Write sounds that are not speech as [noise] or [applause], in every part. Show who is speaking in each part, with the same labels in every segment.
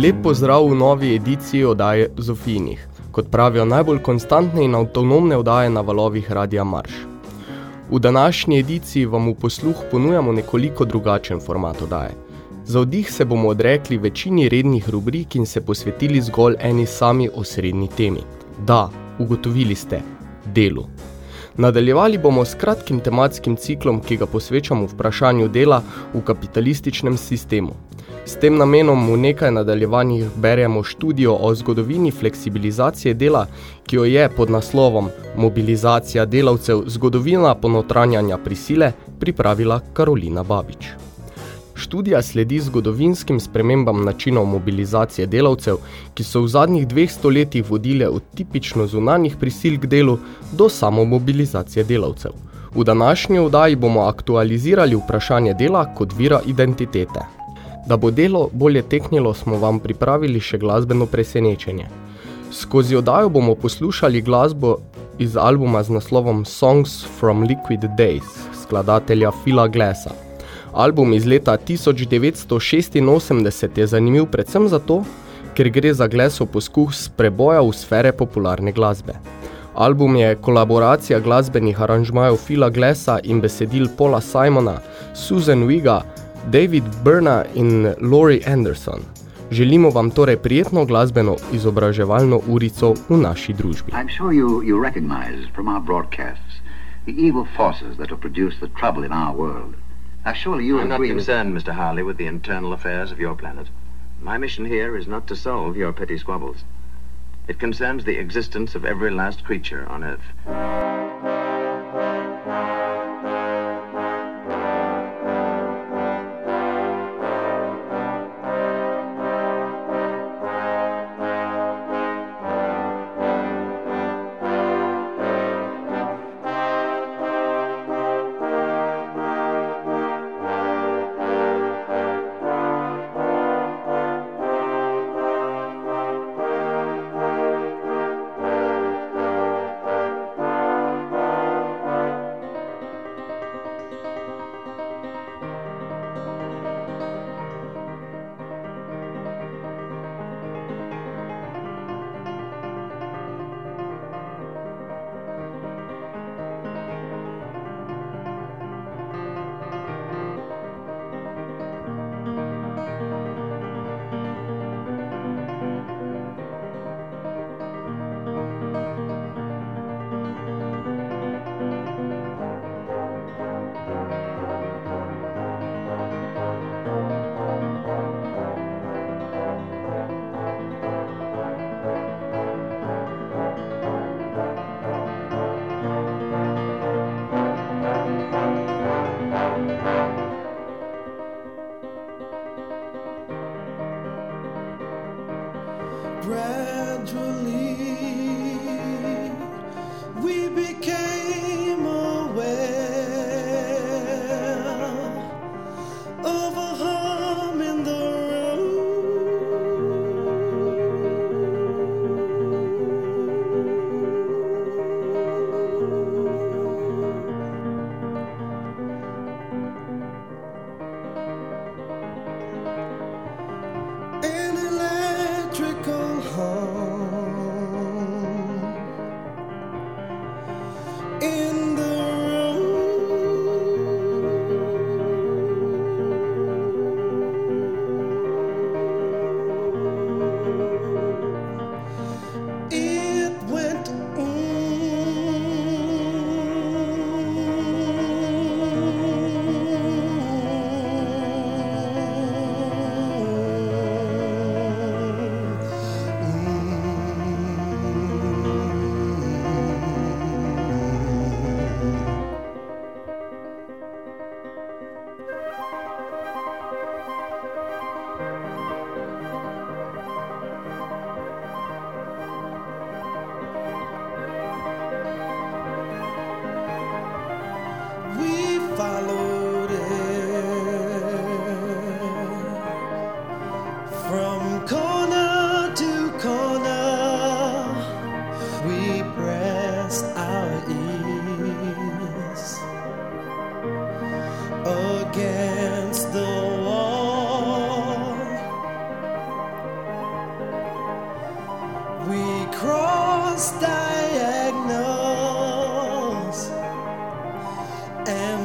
Speaker 1: Lep pozdrav v novi ediciji oddaje Zofinih, kot pravijo najbolj konstantne in avtonomne oddaje na valovih Radia Marš. V današnji ediciji vam v posluh ponujamo nekoliko drugačen format oddaje. Za oddih se bomo odrekli večini rednih rubrik in se posvetili zgolj eni sami osrednji temi. Da, ugotovili ste, delu. Nadaljevali bomo s kratkim tematskim ciklom, ki ga posvečamo vprašanju dela v kapitalističnem sistemu. S tem namenom v nekaj nadaljevanjih beremo študijo o zgodovini fleksibilizacije dela, ki jo je pod naslovom Mobilizacija delavcev zgodovina ponotranjanja prisile pripravila Karolina Babič. Študija sledi zgodovinskim spremembam načinov mobilizacije delavcev, ki so v zadnjih dveh stoletjih vodile od tipično zunanjih prisil k delu do samomobilizacije delavcev. V današnji vdaji bomo aktualizirali vprašanje dela kot vira identitete. Da bo delo bolje teknilo, smo vam pripravili še glasbeno presenečenje. Skozi oddajo bomo poslušali glasbo iz albuma z naslovom Songs from Liquid Days, skladatelja Phila Glassa. Album iz leta 1986 je zanimiv predvsem zato, ker gre za Glassov poskus preboja v sfere popularne glasbe. Album je kolaboracija glasbenih aranžmajev Phila Glassa in besedil Paula Simona, Susan Wiga, David Burna in Laurie Anderson. Želimo vam torej prijetno glasbeno izobraževalno urico v naši družbi.
Speaker 2: I'm sure you, you recognize from our broadcasts the evil forces that have produced the trouble in our world. Now, surely you
Speaker 3: I'm not
Speaker 2: agree with-
Speaker 3: concerned, Mr. Harley, with the internal affairs of your planet. My mission here is not to solve your petty squabbles. It concerns the existence of every last creature on Earth.
Speaker 4: Gradually, and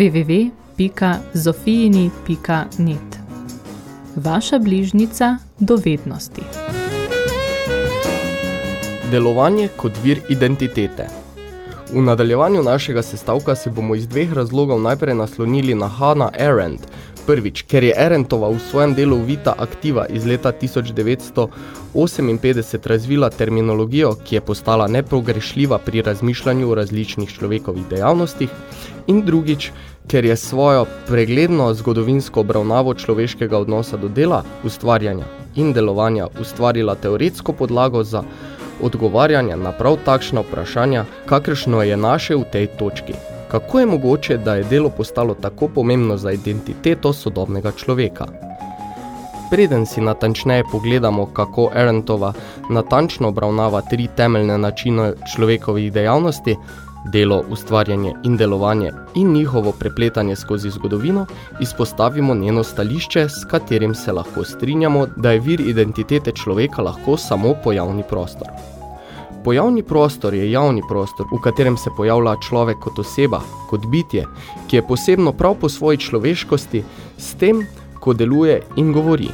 Speaker 5: www.zofijini.net Vaša bližnica dovednosti.
Speaker 1: Delovanje kot vir identitete. V nadaljevanju našega sestavka se bomo iz dveh razlogov najprej naslonili na Hannah Arendt, Prvič, ker je Arendtova v svojem delu Vita Aktiva iz leta 1958 razvila terminologijo, ki je postala nepogrešljiva pri razmišljanju o različnih človekovih dejavnostih, in drugič, ker je svojo pregledno zgodovinsko obravnavo človeškega odnosa do dela, ustvarjanja in delovanja ustvarila teoretsko podlago za odgovarjanje na prav takšna vprašanja, kakršno je naše v tej točki. Kako je mogoče, da je delo postalo tako pomembno za identiteto sodobnega človeka? Preden si natančneje pogledamo, kako Arendtova natančno obravnava tri temeljne načine človekovih dejavnosti, delo, ustvarjanje in delovanje in njihovo prepletanje skozi zgodovino, izpostavimo njeno stališče, s katerim se lahko strinjamo, da je vir identitete človeka lahko samo pojavni prostor. Pojavni prostor je javni prostor, v katerem se pojavlja človek kot oseba, kot bitje, ki je posebno prav po svoji človeškosti s tem, ko deluje in govori.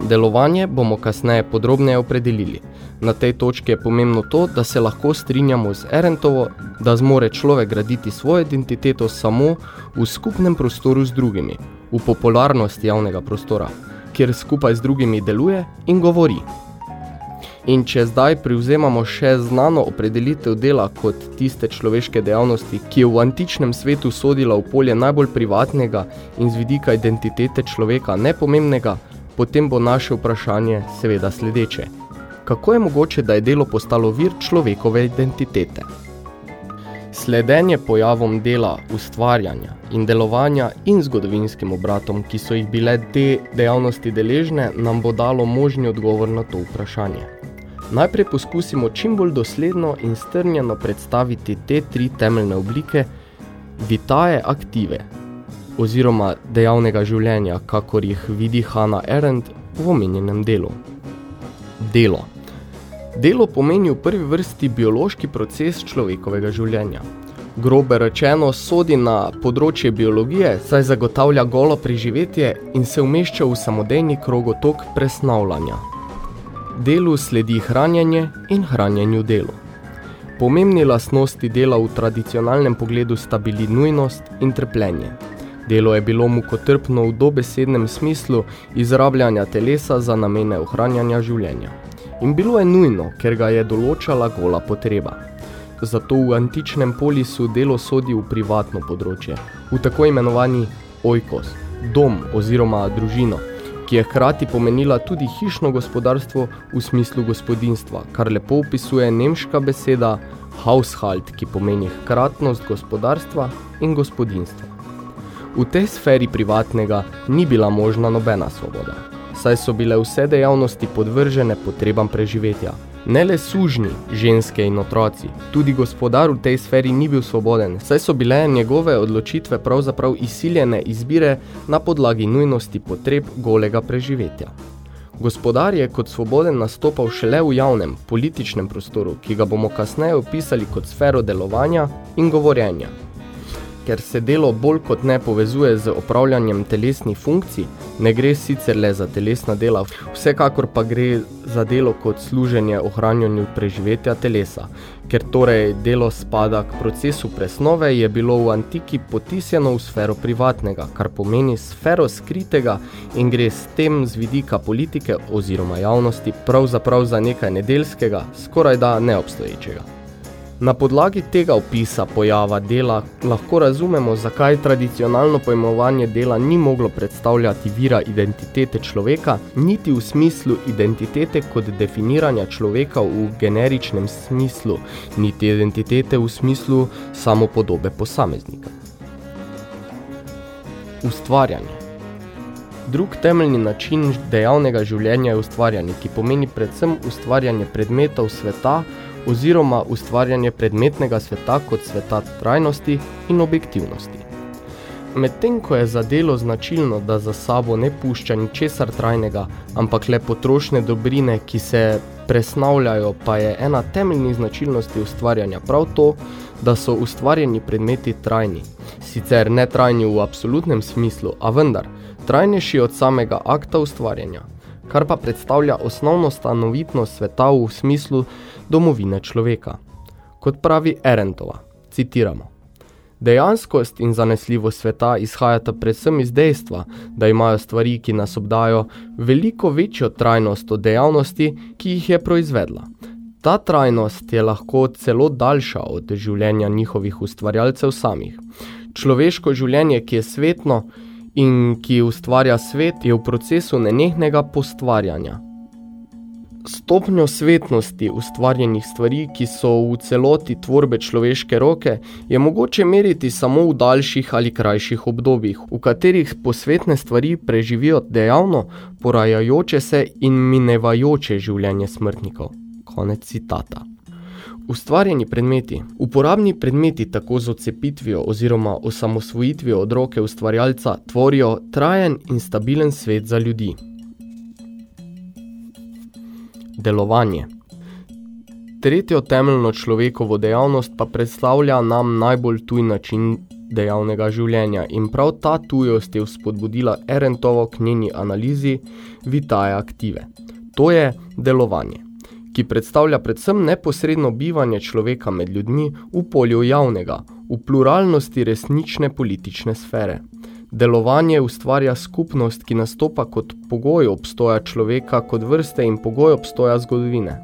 Speaker 1: Delovanje bomo kasneje podrobneje opredelili. Na tej točki je pomembno to, da se lahko strinjamo z Erentovo, da zmore človek graditi svojo identiteto samo v skupnem prostoru z drugimi, v popularnosti javnega prostora, kjer skupaj z drugimi deluje in govori. In če zdaj privzemamo še znano opredelitev dela kot tiste človeške dejavnosti, ki je v antičnem svetu sodila v polje najbolj privatnega in z vidika identitete človeka nepomembnega, potem bo naše vprašanje seveda sledeče. Kako je mogoče, da je delo postalo vir človekove identitete? Sledenje pojavom dela, ustvarjanja in delovanja in zgodovinskim obratom, ki so jih bile te dejavnosti deležne, nam bo dalo možni odgovor na to vprašanje. Najprej poskusimo čim bolj dosledno in strnjeno predstaviti te tri temeljne oblike vitaje aktive, oziroma dejavnega življenja, kakor jih vidi Hannah Arendt v omenjenem delu. Delo. Delo pomeni v prvi vrsti biološki proces človekovega življenja. Grobe rečeno sodi na področje biologije, saj zagotavlja golo preživetje in se umešča v samodejni krogotok presnavljanja. Delu sledi hranjenje in hranjenju delu. Pomembni lastnosti dela v tradicionalnem pogledu sta bili nujnost in trpljenje. Delo je bilo mukotrpno v dobesednem smislu izrabljanja telesa za namene ohranjanja življenja in bilo je nujno, ker ga je določala gola potreba. Zato v antičnem polisu delo sodi v privatno področje, v tako imenovani oikos, dom oziroma družino, ki je hkrati pomenila tudi hišno gospodarstvo v smislu gospodinstva, kar lepo opisuje nemška beseda Haushalt, ki pomeni hkratnost gospodarstva in gospodinstva. V tej sferi privatnega ni bila možna nobena svoboda saj so bile vse dejavnosti podvržene potrebam preživetja. Ne le sužni, ženske in otroci, tudi gospodar v tej sferi ni bil svoboden, saj so bile njegove odločitve pravzaprav izsiljene izbire na podlagi nujnosti potreb golega preživetja. Gospodar je kot svoboden nastopal šele v javnem, političnem prostoru, ki ga bomo kasneje opisali kot sfero delovanja in govorjenja ker se delo bolj kot ne povezuje z opravljanjem telesnih funkcij, ne gre sicer le za telesna dela, vsekakor pa gre za delo kot služenje ohranjanju preživetja telesa. Ker torej delo spada k procesu presnove, je bilo v antiki potisjeno v sfero privatnega, kar pomeni sfero skritega in gre s tem z vidika politike oziroma javnosti pravzaprav za nekaj nedeljskega, skoraj da neobstoječega. Na podlagi tega opisa pojava dela lahko razumemo, zakaj tradicionalno pojmovanje dela ni moglo predstavljati vira identitete človeka, niti v smislu identitete kot definiranja človeka v generičnem smislu, niti identitete v smislu samopodobe posameznika. Ustvarjanje Drug temeljni način dejavnega življenja je ustvarjanje, ki pomeni predvsem ustvarjanje predmetov sveta, oziroma ustvarjanje predmetnega sveta kot sveta trajnosti in objektivnosti. Medtem ko je za delo značilno, da za sabo ne pušča ničesar trajnega, ampak le potrošne dobrine, ki se presnavljajo, pa je ena temeljnih značilnosti ustvarjanja prav to, da so ustvarjeni predmeti trajni. Sicer ne trajni v absolutnem smislu, a vendar, trajnejši od samega akta ustvarjanja, kar pa predstavlja osnovno stanovitnost sveta v smislu domovine človeka. Kot pravi Erentova, citiramo. Dejanskost in zanesljivost sveta izhajata predvsem iz dejstva, da imajo stvari, ki nas obdajo, veliko večjo trajnost od dejavnosti, ki jih je proizvedla. Ta trajnost je lahko celo daljša od življenja njihovih ustvarjalcev samih. Človeško življenje, ki je svetno in ki ustvarja svet, je v procesu nenehnega postvarjanja. Stopnjo svetnosti ustvarjenih stvari, ki so v celoti tvorbe človeške roke, je mogoče meriti samo v daljših ali krajših obdobjih, v katerih posvetne stvari preživijo dejavno, porajajoče se in minevajoče življenje smrtnikov. Konec citata. Ustvarjeni predmeti. Uporabni predmeti tako z odcepitvijo oziroma osamosvojitvijo od roke ustvarjalca tvorijo trajen in stabilen svet za ljudi. Delovanje. Tretjo temeljno človekovo dejavnost pa predstavlja nam najbolj tuj način dejavnega življenja in prav ta tujost je vzpodbudila Erentovo k njeni analizi vitaje aktive. To je delovanje, ki predstavlja predvsem neposredno bivanje človeka med ljudmi v polju javnega, v pluralnosti resnične politične sfere. Delovanje ustvarja skupnost, ki nastopa kot pogoj obstoja človeka kot vrste in pogoj obstoja zgodovine.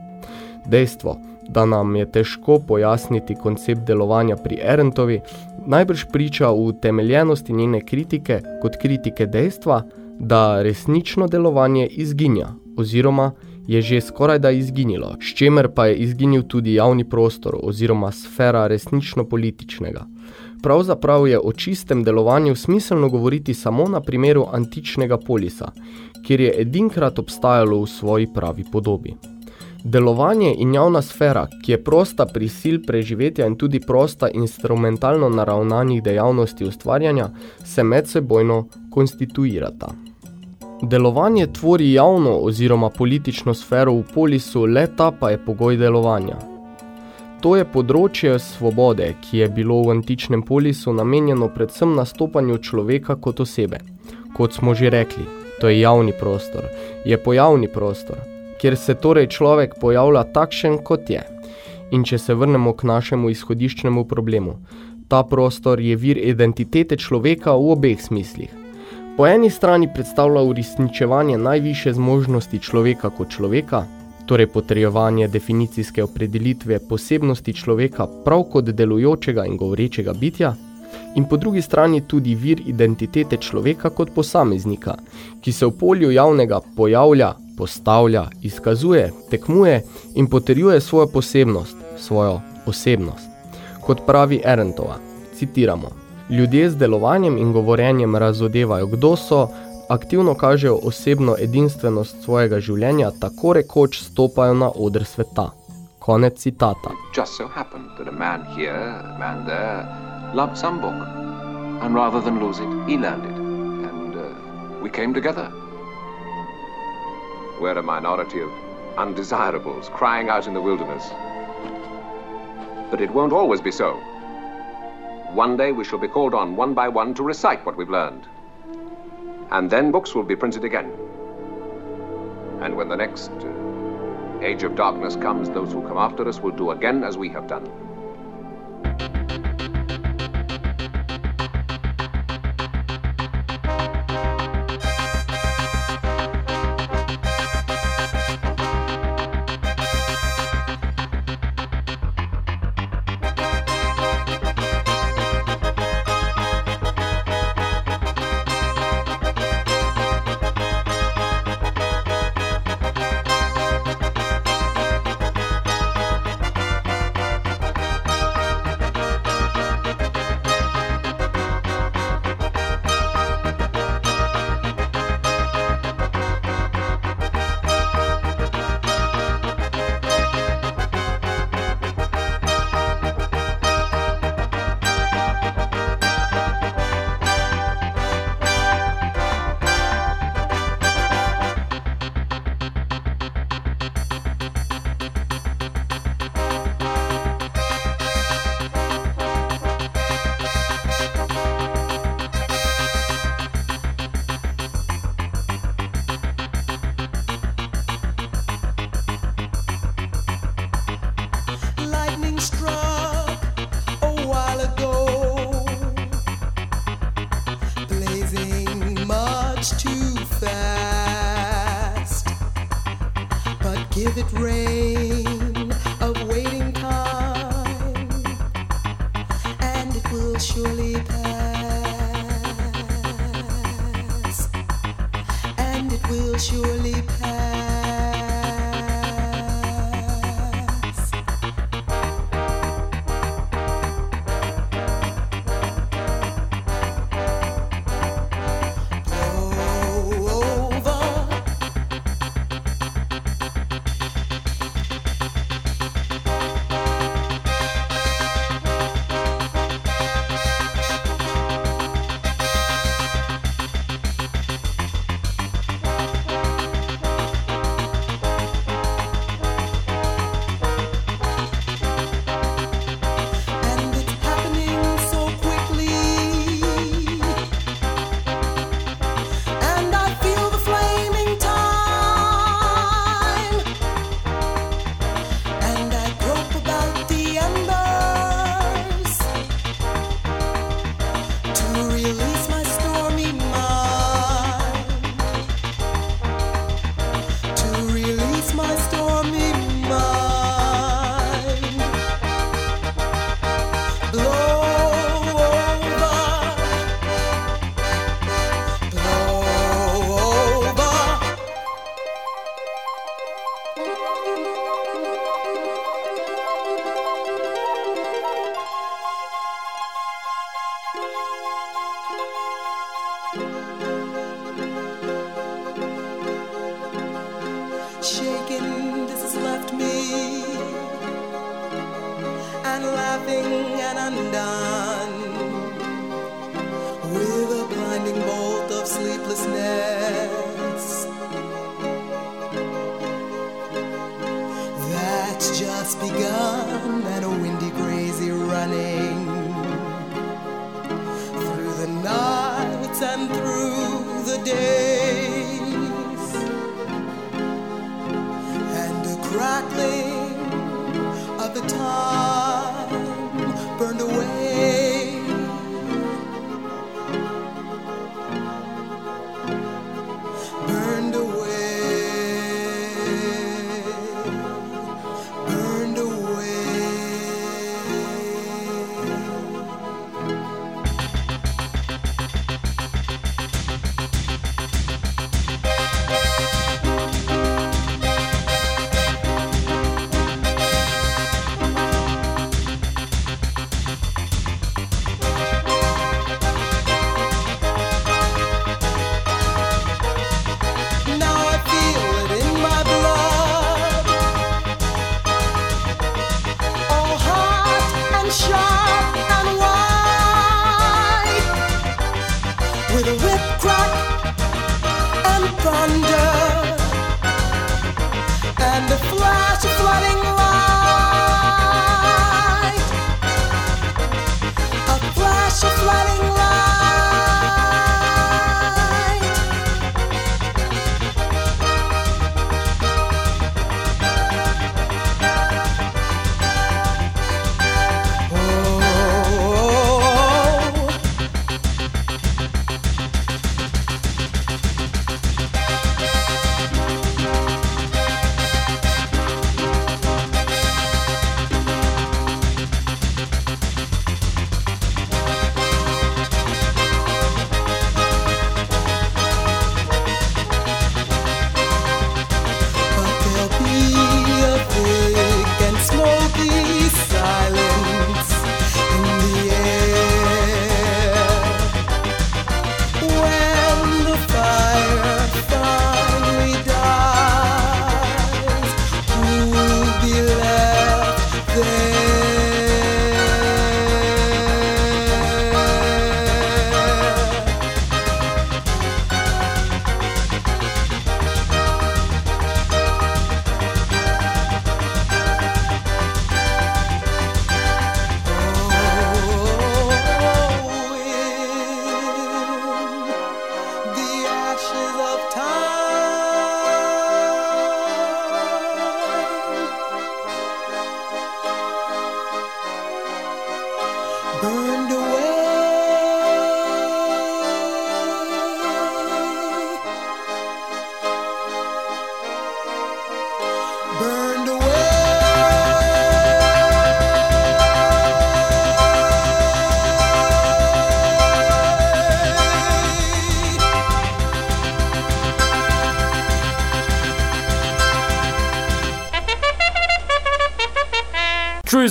Speaker 1: Dejstvo, da nam je težko pojasniti koncept delovanja pri Erentovi, najbrž priča v temeljenosti njene kritike kot kritike dejstva, da resnično delovanje izginja oziroma je že skoraj da izginilo, s čemer pa je izginil tudi javni prostor oziroma sfera resnično političnega. Pravzaprav je o čistem delovanju smiselno govoriti samo na primeru antičnega polisa, kjer je edinkrat obstajalo v svoji pravi podobi. Delovanje in javna sfera, ki je prosta prisil preživetja in tudi prosta instrumentalno naravnanih dejavnosti ustvarjanja, se medsebojno konstituirata. Delovanje tvori javno oziroma politično sfero v polisu, le ta pa je pogoj delovanja. To je področje svobode, ki je bilo v antičnem polisu namenjeno predvsem nastopanju človeka kot osebe. Kot smo že rekli, to je javni prostor, je pojavni prostor, kjer se torej človek pojavlja takšen, kot je. In če se vrnemo k našemu izhodiščnemu problemu, ta prostor je vir identitete človeka v obeh smislih. Po eni strani predstavlja uresničevanje najviše zmožnosti človeka kot človeka, torej potrjevanje definicijske opredelitve posebnosti človeka prav kot delujočega in govorečega bitja, in po drugi strani tudi vir identitete človeka kot posameznika, ki se v polju javnega pojavlja, postavlja, izkazuje, tekmuje in potrjuje svojo posebnost, svojo osebnost. Kot pravi Erentova, citiramo, ljudje z delovanjem in govorjenjem razodevajo, kdo so, aktivno kažejo osebno edinstvenost svojega življenja, tako rekoč stopajo na odr sveta. Konec citata.
Speaker 6: Just so happened that a man here, a man there, loved some book. And rather than lose it, he learned it. And uh, we came together. We're a minority of undesirables crying out in the wilderness. But it won't always be so. One day we shall be called on one by one to recite what we've learned. And then books will be printed again. And when the next uh, age of darkness comes, those who come after us will do again as we have done.
Speaker 4: strong. and laughing and undone. With a blinding bolt of sleeplessness. That's just begun and a windy crazy running. Through the nights and through the days. And a crackling of the time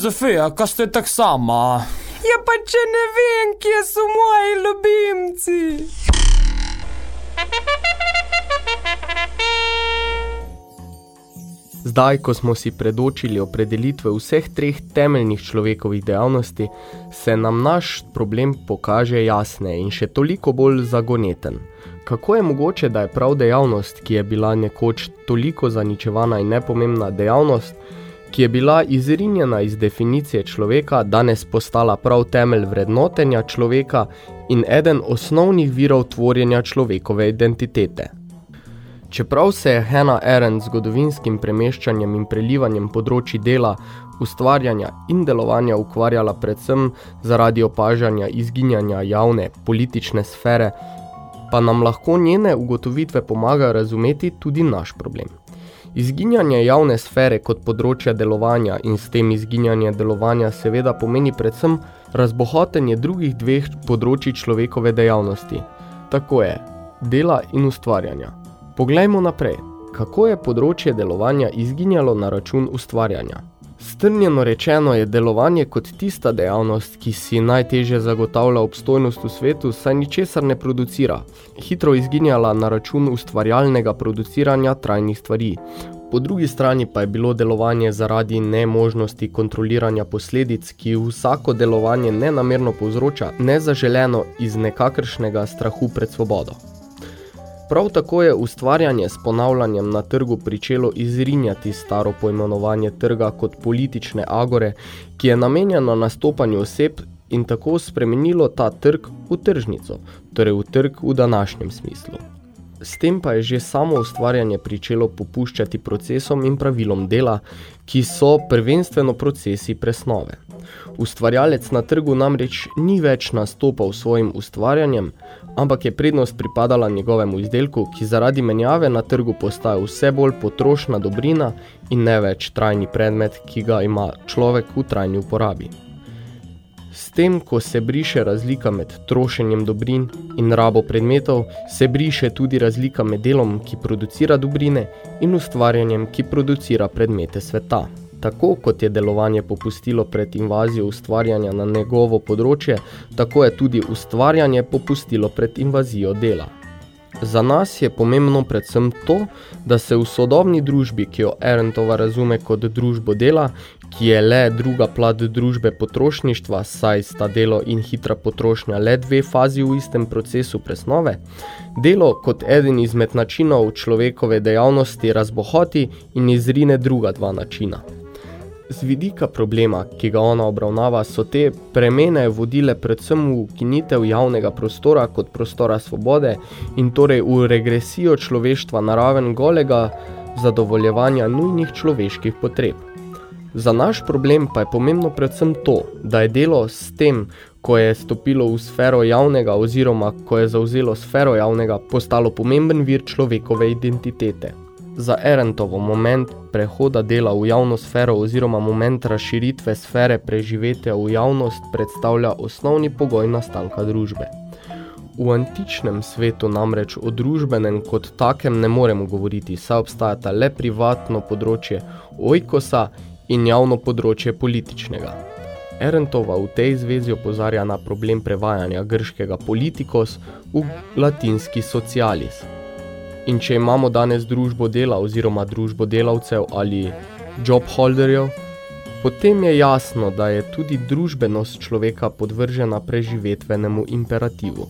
Speaker 7: Zofija, kaj ste tak sama?
Speaker 8: Ja, pa če ne vem, kje so moji ljubimci.
Speaker 1: Zdaj, ko smo si predočili opredelitve vseh treh temeljnih človekovih dejavnosti, se nam naš problem pokaže jasne in še toliko bolj zagoneten. Kako je mogoče, da je prav dejavnost, ki je bila nekoč toliko zaničevana in nepomembna dejavnost, ki je bila izrinjena iz definicije človeka, danes postala prav temelj vrednotenja človeka in eden osnovnih virov tvorjenja človekove identitete. Čeprav se je Hannah Arendt z zgodovinskim premeščanjem in prelivanjem področji dela, ustvarjanja in delovanja ukvarjala predvsem zaradi opažanja izginjanja javne politične sfere, pa nam lahko njene ugotovitve pomagajo razumeti tudi naš problem. Izginjanje javne sfere kot področja delovanja in s tem izginjanje delovanja seveda pomeni predvsem razbohotenje drugih dveh področji človekove dejavnosti, tako je dela in ustvarjanja. Poglejmo naprej, kako je področje delovanja izginjalo na račun ustvarjanja. Strnjeno rečeno je delovanje kot tista dejavnost, ki si najtežje zagotavlja obstojnost v svetu, saj ničesar ne producira, hitro izginjala na račun ustvarjalnega produciranja trajnih stvari. Po drugi strani pa je bilo delovanje zaradi nemožnosti kontroliranja posledic, ki vsako delovanje nenamerno povzroča, nezaželeno iz nekakršnega strahu pred svobodo. Prav tako je ustvarjanje s ponavljanjem na trgu pričelo izrinjati staro pojmenovanje trga kot politične agore, ki je namenjeno nastopanju oseb in tako spremenilo ta trg v tržnico, torej v trg v današnjem smislu. S tem pa je že samo ustvarjanje pričelo popuščati procesom in pravilom dela, ki so prvenstveno procesi presnove. Ustvarjalec na trgu namreč ni več nastopal svojim ustvarjanjem, ampak je prednost pripadala njegovemu izdelku, ki zaradi menjave na trgu postaja vse bolj potrošna dobrina in ne več trajni predmet, ki ga ima človek v trajni uporabi. S tem, ko se briše razlika med trošenjem dobrin in rabo predmetov, se briše tudi razlika med delom, ki producira dobrine, in ustvarjanjem, ki producira predmete sveta. Tako kot je delovanje popustilo pred invazijo ustvarjanja na njegovo področje, tako je tudi ustvarjanje popustilo pred invazijo dela. Za nas je pomembno predvsem to, da se v sodobni družbi, ki jo Arendtova razume kot družbo dela, ki je le druga plat družbe potrošništva, saj sta delo in hitra potrošnja le dve fazi v istem procesu presnove, delo kot eden izmed načinov človekove dejavnosti razbohoti in izrine druga dva načina. Z vidika problema, ki ga ona obravnava, so te premene vodile predvsem v ukinitev javnega prostora kot prostora svobode in torej v regresijo človeštva naraven golega zadovoljevanja nujnih človeških potreb. Za naš problem pa je pomembno predvsem to, da je delo s tem, ko je stopilo v sfero javnega oziroma ko je zauzelo sfero javnega, postalo pomemben vir človekove identitete. Za Erentov moment prehoda dela v javno sfero oziroma moment razširitve sfere preživetja v javnost predstavlja osnovni pogoj nastanka družbe. V antičnem svetu namreč o družbenem kot takem ne moremo govoriti, saj obstajata le privatno področje ojkosa in javno področje političnega. Erentova v tej zvezi opozarja na problem prevajanja grškega politikos v latinski socialis – In če imamo danes družbo dela oziroma družbo delavcev ali job holderjev, potem je jasno, da je tudi družbenost človeka podvržena preživetvenemu imperativu.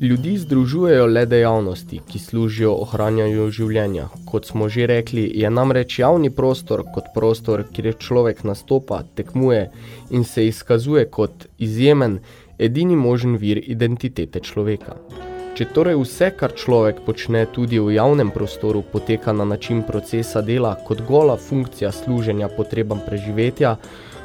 Speaker 1: Ljudi združujejo le dejavnosti, ki služijo ohranjanju življenja. Kot smo že rekli, je namreč javni prostor kot prostor, kjer človek nastopa, tekmuje in se izkazuje kot izjemen, edini možen vir identitete človeka. Če torej vse, kar človek počne tudi v javnem prostoru, poteka na način procesa dela kot gola funkcija služenja potrebam preživetja,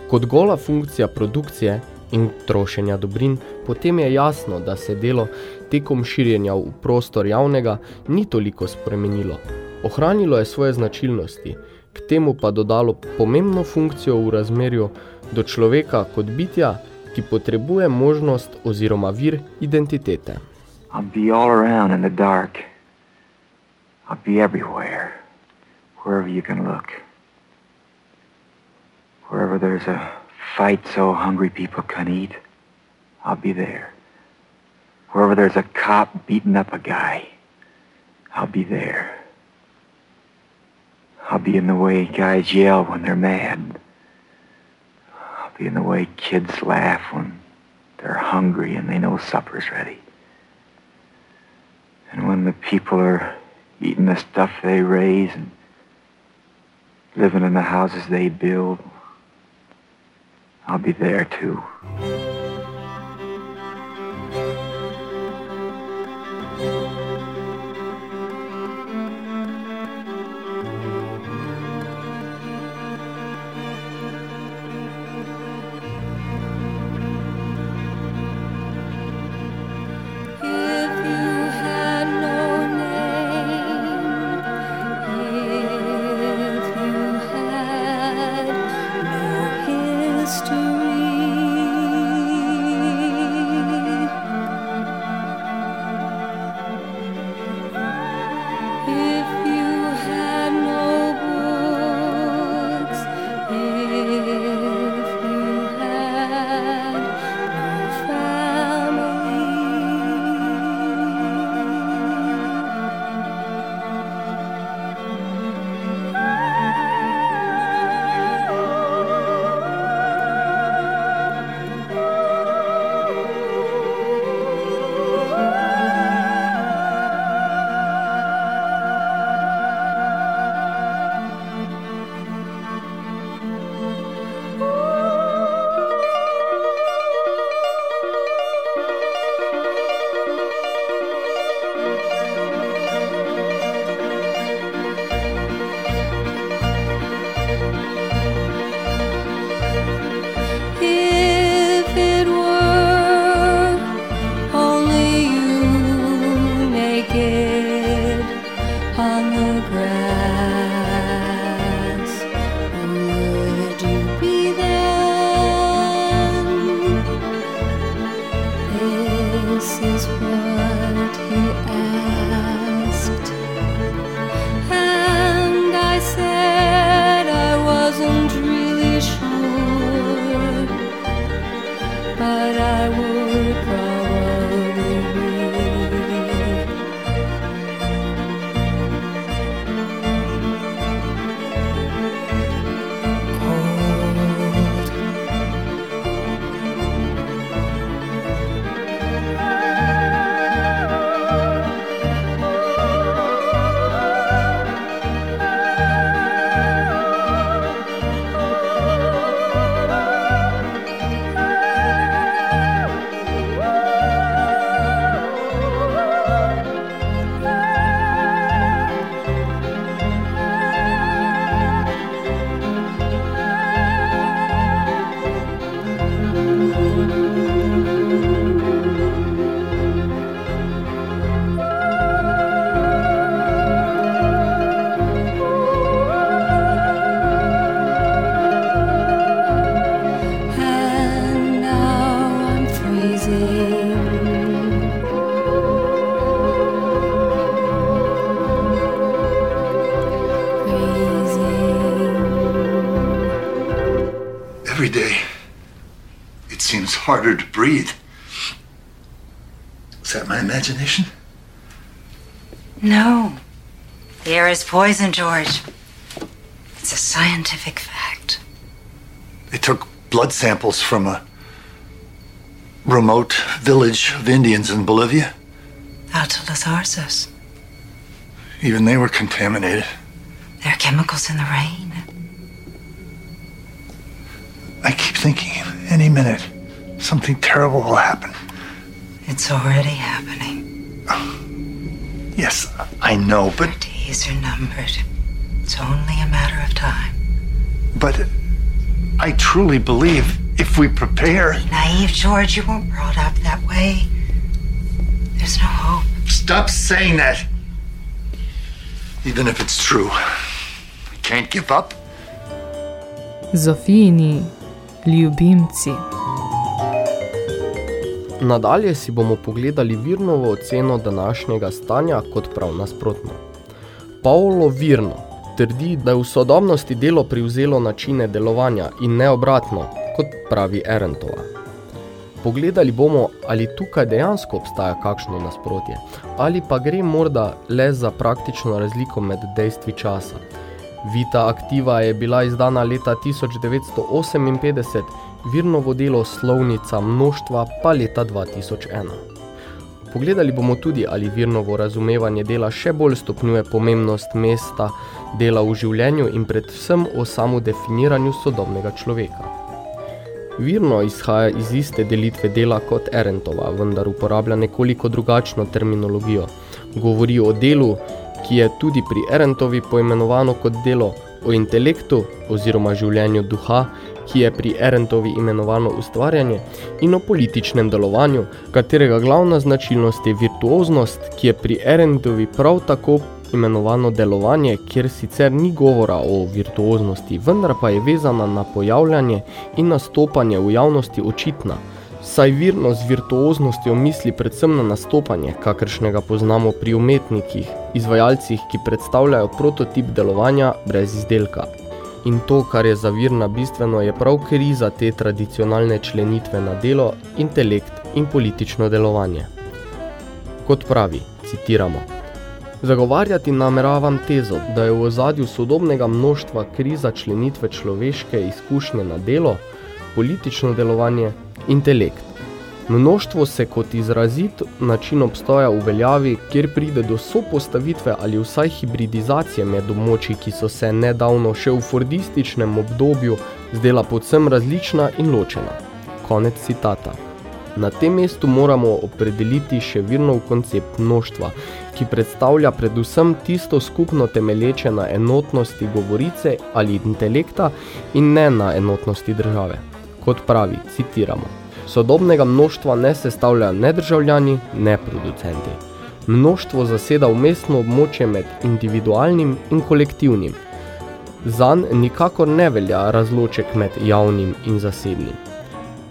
Speaker 1: kot gola funkcija produkcije in trošenja dobrin, potem je jasno, da se delo tekom širjenja v prostor javnega ni toliko spremenilo. Ohranilo je svoje značilnosti, k temu pa dodalo pomembno funkcijo v razmerju do človeka kot bitja, ki potrebuje možnost oziroma vir identitete.
Speaker 9: I'll be all around in the dark. I'll be everywhere, wherever you can look. Wherever there's a fight so hungry people can eat, I'll be there. Wherever there's a cop beating up a guy, I'll be there. I'll be in the way guys yell when they're mad. I'll be in the way kids laugh when they're hungry and they know supper's ready. And when the people are eating the stuff they raise and living in the houses they build, I'll be there too.
Speaker 10: Harder to breathe. Is that my imagination?
Speaker 11: No. The air is poison, George. It's a scientific fact.
Speaker 10: They took blood samples from a remote village of Indians in Bolivia.
Speaker 11: Out to Los Arces.
Speaker 10: Even they were contaminated.
Speaker 11: There are chemicals in the rain.
Speaker 10: I keep thinking any minute something terrible will happen.
Speaker 11: It's already happening.
Speaker 10: Yes, I know, but.
Speaker 11: Our days are numbered. It's only a matter of time.
Speaker 10: But I truly believe if we prepare.
Speaker 11: Be naive, George. You weren't brought up that way. There's no hope.
Speaker 10: Stop saying that. Even if it's true, we can't give up.
Speaker 5: Zofijini, ljubimci.
Speaker 1: Nadalje si bomo pogledali Virnovo oceno današnjega stanja kot prav nasprotno. Paolo Virno, trdi, da je v sodobnosti delo privzelo načine delovanja in ne obratno, kot pravi Erentova. Pogledali bomo, ali tukaj dejansko obstaja kakšno nasprotje, ali pa gre morda le za praktično razliko med dejstvi časa. Vita aktiva je bila izdana leta 1958, virnovo delo Slovnica množstva pa leta 2001. Pogledali bomo tudi, ali virnovo razumevanje dela še bolj stopnjuje pomembnost mesta dela v življenju in predvsem o samo definiranju sodobnega človeka. Virno izhaja iz iste delitve dela kot Erentova, vendar uporablja nekoliko drugačno terminologijo. Govori o delu, ki je tudi pri Erentovi poimenovano kot delo o intelektu oziroma življenju duha, ki je pri Erentovi imenovano ustvarjanje, in o političnem delovanju, katerega glavna značilnost je virtuoznost, ki je pri Erentovi prav tako imenovano delovanje, kjer sicer ni govora o virtuoznosti, vendar pa je vezana na pojavljanje in nastopanje v javnosti očitna, saj virno z virtuoznostjo misli predvsem na nastopanje, kakršnega poznamo pri umetnikih, izvajalcih, ki predstavljajo prototip delovanja brez izdelka. In to, kar je za virna bistveno, je prav kriza te tradicionalne členitve na delo, intelekt in politično delovanje. Kot pravi, citiramo, Zagovarjati nameravam tezo, da je v ozadju sodobnega množstva kriza členitve človeške izkušnje na delo, politično delovanje, intelekt. Mnoštvo se kot izrazit način obstoja v veljavi, kjer pride do sopostavitve ali vsaj hibridizacije med območji, ki so se nedavno še v fordističnem obdobju zdela podsem različna in ločena. Konec citata. Na tem mestu moramo opredeliti še virnov koncept mnoštva, ki predstavlja predvsem tisto skupno temelječe na enotnosti govorice ali intelekta in ne na enotnosti države. Kot pravi, citiramo, sodobnega mnoštva ne sestavlja ne državljani, ne producenti. Mnoštvo zaseda umestno območje med individualnim in kolektivnim. Zan nikakor ne velja razloček med javnim in zasebnim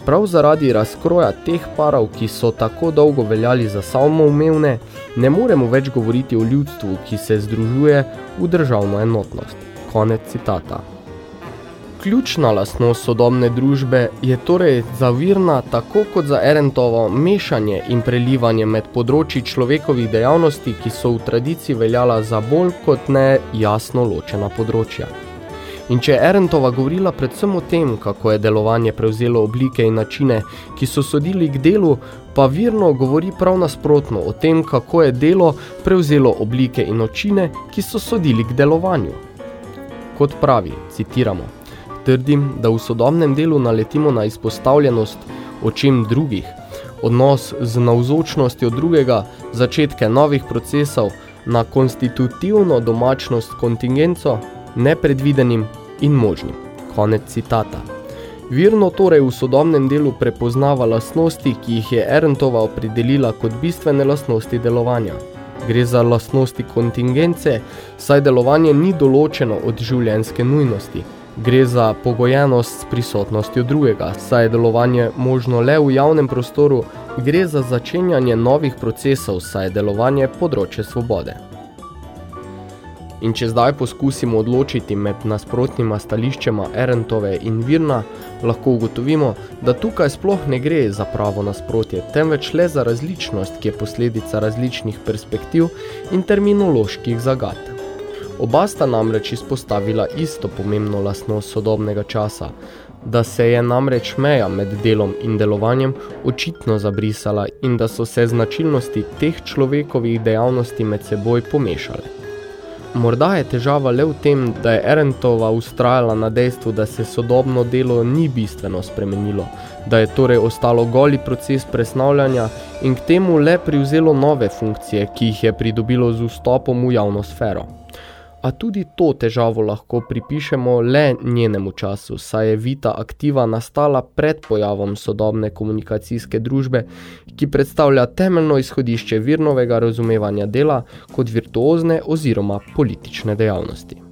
Speaker 1: prav zaradi razkroja teh parov, ki so tako dolgo veljali za samoumevne, ne moremo več govoriti o ljudstvu, ki se združuje v državno enotnost. Konec citata. Ključna lastnost sodobne družbe je torej zavirna tako kot za Erentovo mešanje in prelivanje med področji človekovih dejavnosti, ki so v tradiciji veljala za bolj kot ne jasno ločena področja. In če je Erentova govorila predvsem o tem, kako je delovanje prevzelo oblike in načine, ki so sodili k delu, pa virno govori prav nasprotno o tem, kako je delo prevzelo oblike in načine, ki so sodili k delovanju. Kot pravi, citiramo, trdim, da v sodobnem delu naletimo na izpostavljenost očem drugih, odnos z navzočnostjo drugega, začetke novih procesov, na konstitutivno domačnost kontingenco, nepredvidenim in možnim. Konec citata. Virno torej v sodobnem delu prepoznava lastnosti, ki jih je Erntova opredelila kot bistvene lastnosti delovanja. Gre za lastnosti kontingence, saj delovanje ni določeno od življenjske nujnosti. Gre za pogojenost s prisotnostjo drugega, saj je delovanje možno le v javnem prostoru, gre za začenjanje novih procesov, saj je delovanje področje svobode. In če zdaj poskusimo odločiti med nasprotnima stališčema Erentove in Virna, lahko ugotovimo, da tukaj sploh ne gre za pravo nasprotje, temveč le za različnost, ki je posledica različnih perspektiv in terminoloških zagat. Oba sta namreč izpostavila isto pomembno lastnost sodobnega časa, da se je namreč meja med delom in delovanjem očitno zabrisala in da so se značilnosti teh človekovih dejavnosti med seboj pomešale. Morda je težava le v tem, da je Erentova ustrajala na dejstvu, da se sodobno delo ni bistveno spremenilo, da je torej ostalo goli proces presnavljanja in k temu le privzelo nove funkcije, ki jih je pridobilo z vstopom v javno sfero a tudi to težavo lahko pripišemo le njenemu času, saj je Vita aktiva nastala pred pojavom sodobne komunikacijske družbe, ki predstavlja temeljno izhodišče virnovega razumevanja dela kot virtuozne oziroma politične dejavnosti.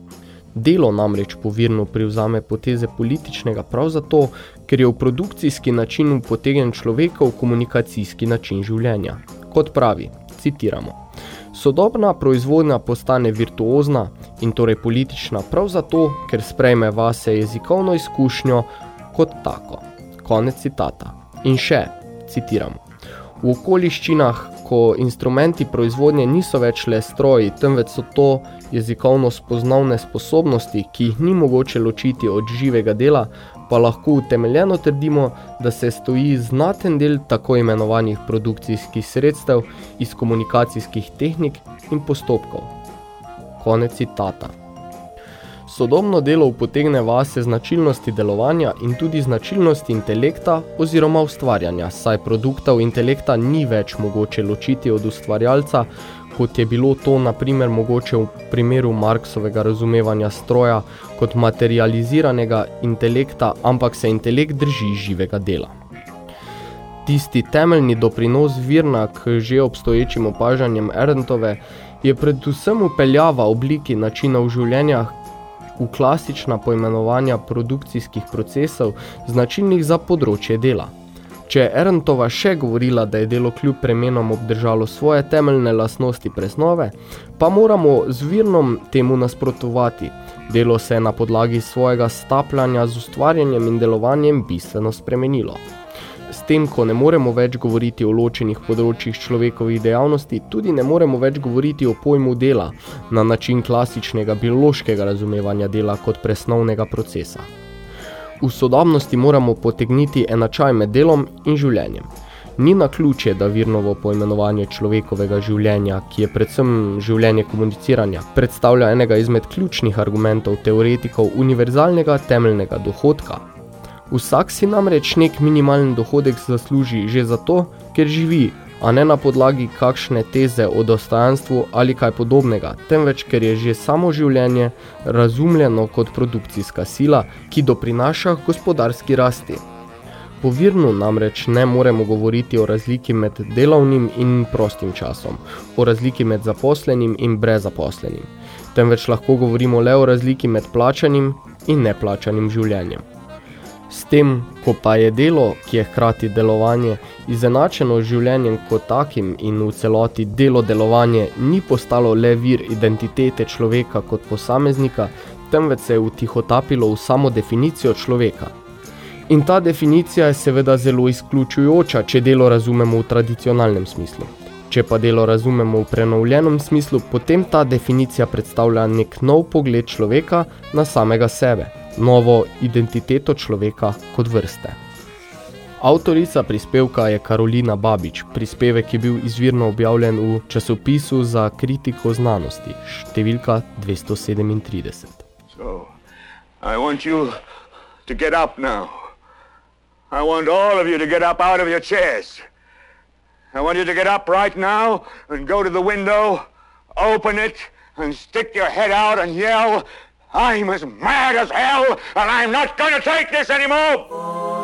Speaker 1: Delo namreč po virnu privzame poteze političnega prav zato, ker je v produkcijski način potegnen človekov komunikacijski način življenja. Kot pravi, citiramo, Sodobna proizvodnja postane virtuozna in torej politična prav zato, ker sprejme vase jezikovno izkušnjo kot tako. Konec citata. In še, citiram. V okoliščinah, ko instrumenti proizvodnje niso več le stroji, temveč so to jezikovno spoznavne sposobnosti, ki jih ni mogoče ločiti od živega dela, pa lahko utemeljeno trdimo, da se stoji znaten del tako imenovanih produkcijskih sredstev iz komunikacijskih tehnik in postopkov. Konec citata. Sodobno delo upotegne vase značilnosti delovanja in tudi značilnosti intelekta oziroma ustvarjanja, saj produktov intelekta ni več mogoče ločiti od ustvarjalca, kot je bilo to na primer mogoče v primeru Marksovega razumevanja stroja kot materializiranega intelekta, ampak se intelekt drži živega dela. Tisti temeljni doprinos Virna k že obstoječim opažanjem Erdentove je predvsem upeljava obliki načinov življenja v klasična poimenovanja produkcijskih procesov značilnih za področje dela. Če je Erntova še govorila, da je delo kljub premenom obdržalo svoje temeljne lasnosti presnove, pa moramo z virnom temu nasprotovati. Delo se je na podlagi svojega stapljanja z ustvarjanjem in delovanjem bistveno spremenilo. S tem, ko ne moremo več govoriti o ločenih področjih človekovih dejavnosti, tudi ne moremo več govoriti o pojmu dela na način klasičnega biološkega razumevanja dela kot presnovnega procesa. V sodobnosti moramo potegniti enačaj med delom in življenjem. Ni na ključe, da virnovo poimenovanje človekovega življenja, ki je predvsem življenje komuniciranja, predstavlja enega izmed ključnih argumentov teoretikov univerzalnega temeljnega dohodka. Vsak si namreč nek minimalen dohodek zasluži že zato, ker živi, a ne na podlagi kakšne teze o dostojanstvu ali kaj podobnega, temveč ker je že samo življenje razumljeno kot produkcijska sila, ki doprinaša gospodarski rasti. Po virnu namreč ne moremo govoriti o razliki med delovnim in prostim časom, o razliki med zaposlenim in brezaposlenim, temveč lahko govorimo le o razliki med plačanim in neplačanim življenjem. S tem, ko pa je delo, ki je hkrati delovanje, izenačeno z življenjem kot takim in v celoti delo delovanje ni postalo le vir identitete človeka kot posameznika, temveč se je vtihotapilo v samo definicijo človeka. In ta definicija je seveda zelo izključujoča, če delo razumemo v tradicionalnem smislu. Če pa delo razumemo v prenovljenem smislu, potem ta definicija predstavlja nek nov pogled človeka na samega sebe novo identiteto človeka kot vrste. Avtorica prispevka je Karolina Babič. Prispevek je bil izvirno objavljen v časopisu za kritiko znanosti, številka 237.
Speaker 12: So, I want you to get up now. I want all of you to get up out of your chairs. I want you to get up right now and go to the window, open it, and stick your head out and yell, I'm as mad as hell, and I'm not going to take this anymore!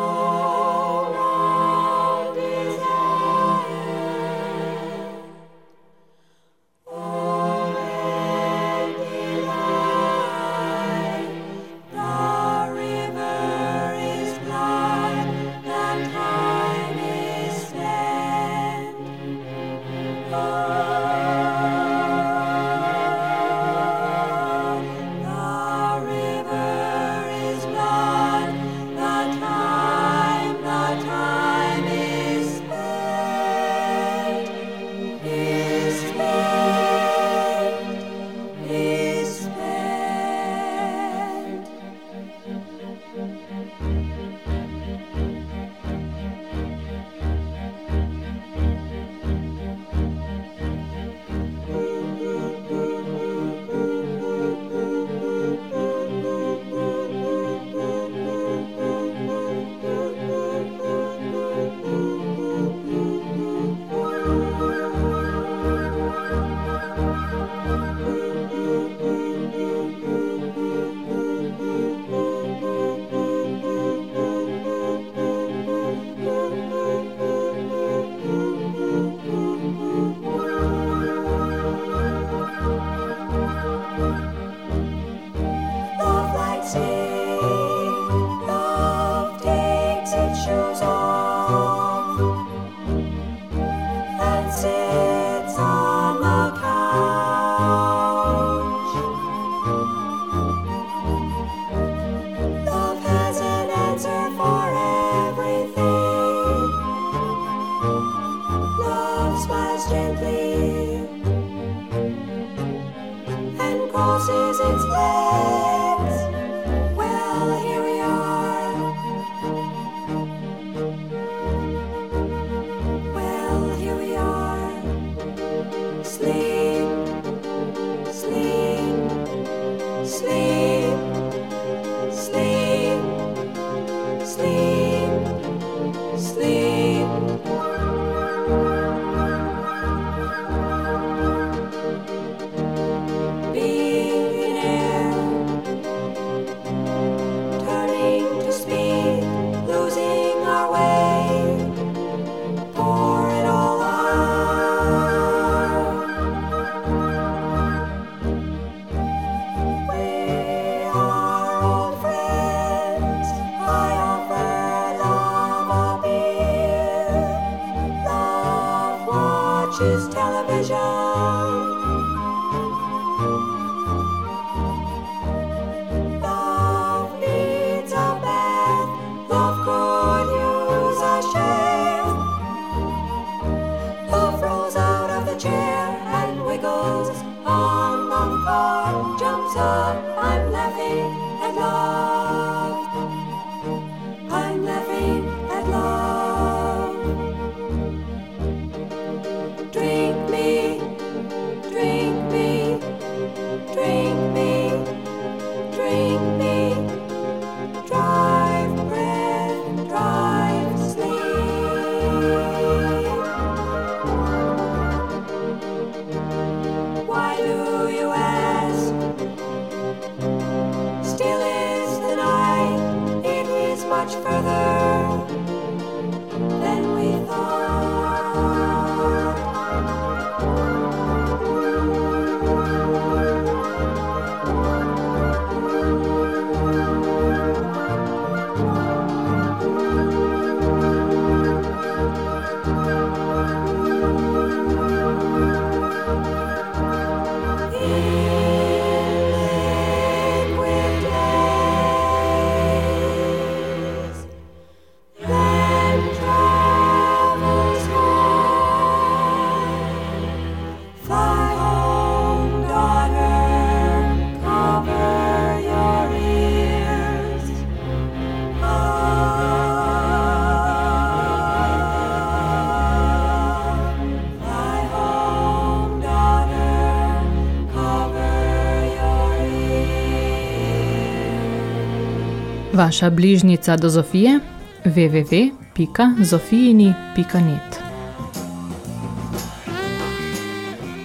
Speaker 5: Vaša bližnica do Zofije www.zofijini.net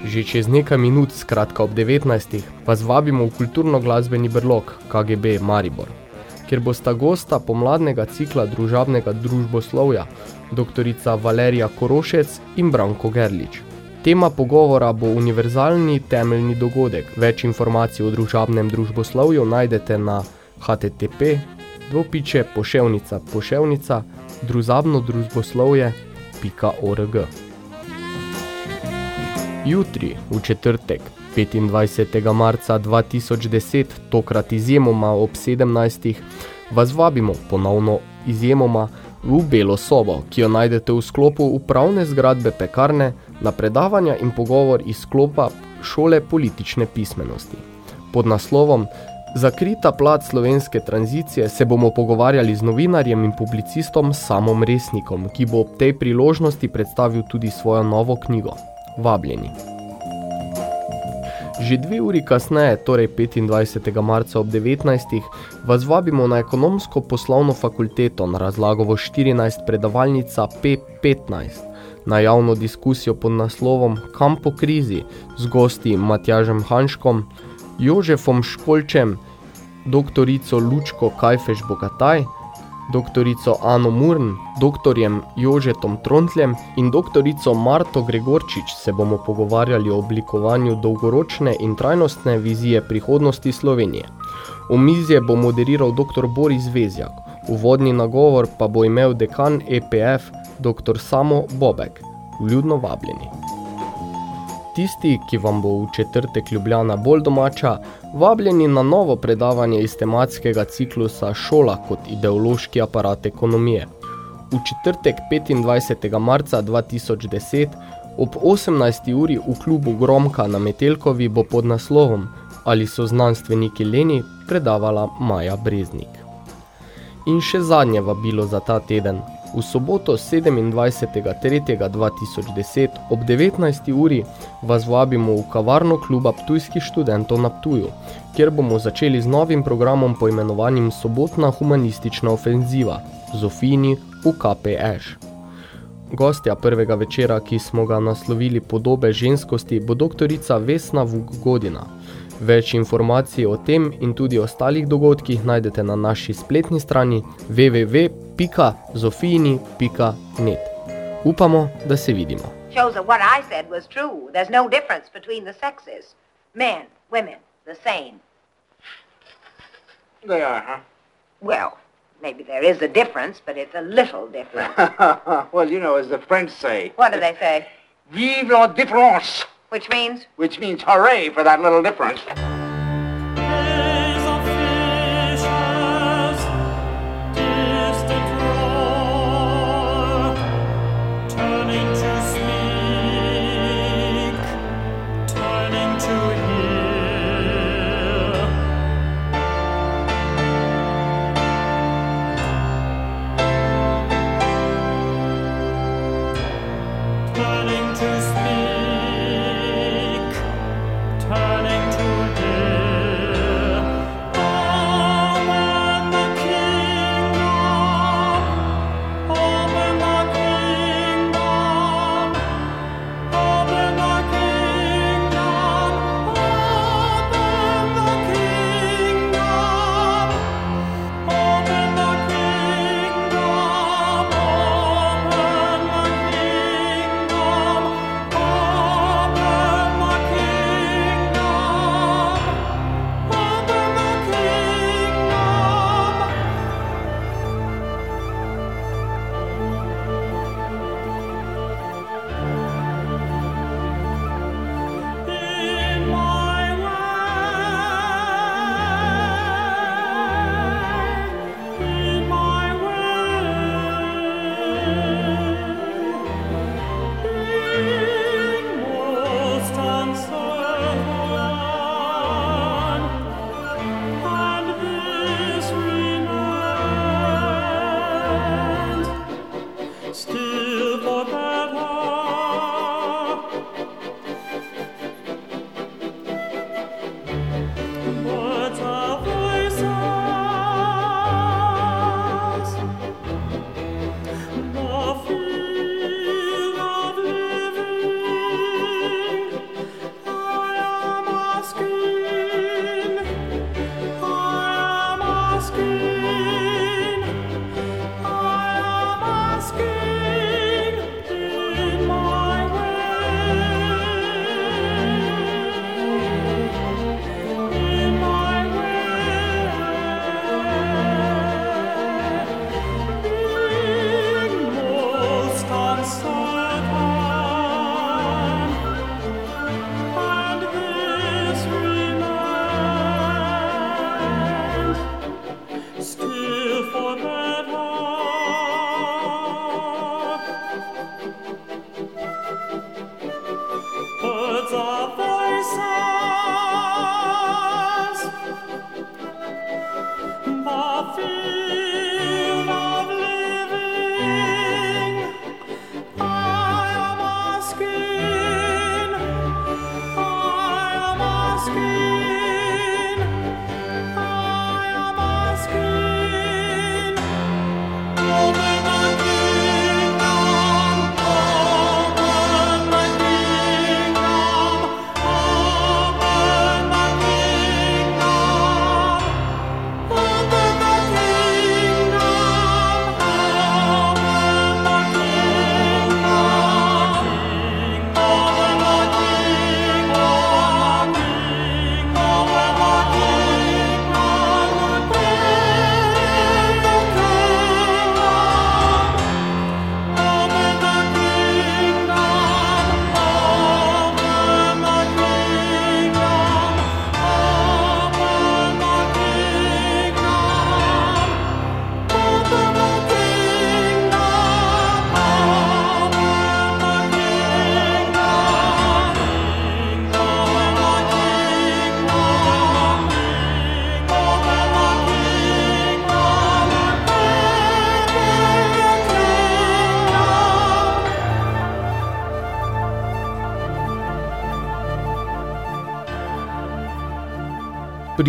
Speaker 1: Že čez nekaj minut, skratka ob 19. vas vabimo v kulturno-glasbeni brlog KGB Maribor, kjer bosta gosta pomladnega cikla družabnega družboslovja doktorica Valerija Korošec in Branko Gerlič. Tema pogovora bo univerzalni temeljni dogodek. Več informacij o družabnem družboslovju najdete na http dvopiče poševnica poševnica druzabno družboslovje.org. Jutri, v četrtek, 25. marca 2010, tokrat izjemoma ob 17. vas vabimo ponovno izjemoma v Belo sobo, ki jo najdete v sklopu upravne zgradbe pekarne na predavanja in pogovor iz sklopa šole politične pismenosti. Pod naslovom Zakrita plat slovenske tranzicije se bomo pogovarjali z novinarjem in publicistom Samom Resnikom, ki bo ob tej priložnosti predstavil tudi svojo novo knjigo. Vabljeni. Že dve uri kasneje, torej 25. marca ob 19. vas vabimo na ekonomsko-poslovno fakulteto na razlagovo 14 predavalnica P15 na javno diskusijo pod naslovom Kam po krizi z gosti Matjažem Hanškom, Jožefom Školčem, doktorico Lučko Kajfeš Bogataj, doktorico Ano Murn, doktorjem Jožetom Trontljem in doktorico Marto Gregorčič se bomo pogovarjali o oblikovanju dolgoročne in trajnostne vizije prihodnosti Slovenije. Omizje bo moderiral dr. Boris Vezjak, uvodni nagovor pa bo imel dekan EPF dr. Samo Bobek, vljudno vabljeni. Tisti, ki vam bo v četrtek Ljubljana bolj domača, vabljeni na novo predavanje iz tematskega ciklusa Šola kot ideološki aparat ekonomije. V četrtek 25. marca 2010 Ob 18. uri v klubu Gromka na Metelkovi bo pod naslovom Ali so znanstveniki leni predavala Maja Breznik. In še zadnje vabilo za ta teden. V soboto 27.3.2010 ob 19. uri vas vabimo v kavarno kluba Ptujskih študentov na Ptuju, kjer bomo začeli z novim programom poimenovanim Sobotna humanistična ofenziva Zofini v KPŠ. Gostja prvega večera, ki smo ga naslovili podobe ženskosti, bo doktorica Vesna Vuk Godina. Več informacij o tem in tudi ostalih dogodkih najdete na naši spletni strani www.zofini.net. Upamo, da se vidimo.
Speaker 13: Shows that what I said was true. There's no difference between the sexes. Men, women, the same.
Speaker 14: They are, huh?
Speaker 13: Well, maybe there is a difference, but it's a little different. [laughs]
Speaker 14: well, you know, as the French say.
Speaker 13: what do they say?
Speaker 14: Vive la différence!
Speaker 13: Which means?
Speaker 14: Which means hooray for that little difference.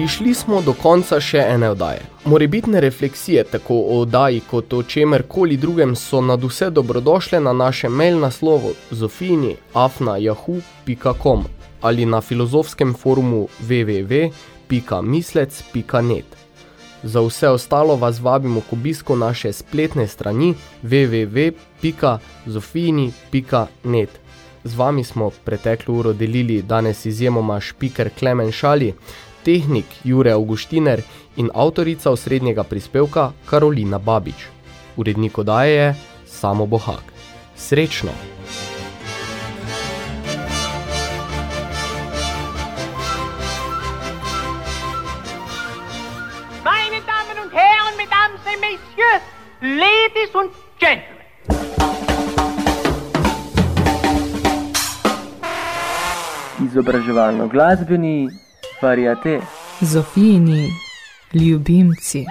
Speaker 1: Prišli smo do konca še ene oddaje. Morebitne refleksije tako o oddaji kot o čemerkoli drugem so nad vse dobrodošle na našem mail naslovu zofini.afna.yahoo.com ali na filozofskem forumu www.mislec.net. Za vse ostalo vas vabimo k obisku naše spletne strani www.zofini.net. Z vami smo preteklo uro delili danes izjemoma špiker Klemen Šali, tehnik Jure Augustiner in avtorica osrednjega prispevka Karolina Babič. Urednik odaje je Samo Bohak. Srečno!
Speaker 15: Meine Damen und Herren, Mesdames et Messieurs, Ladies und Gentlemen.
Speaker 16: Izobraževalno glasbeni variate.
Speaker 5: Zofijini ljubimci.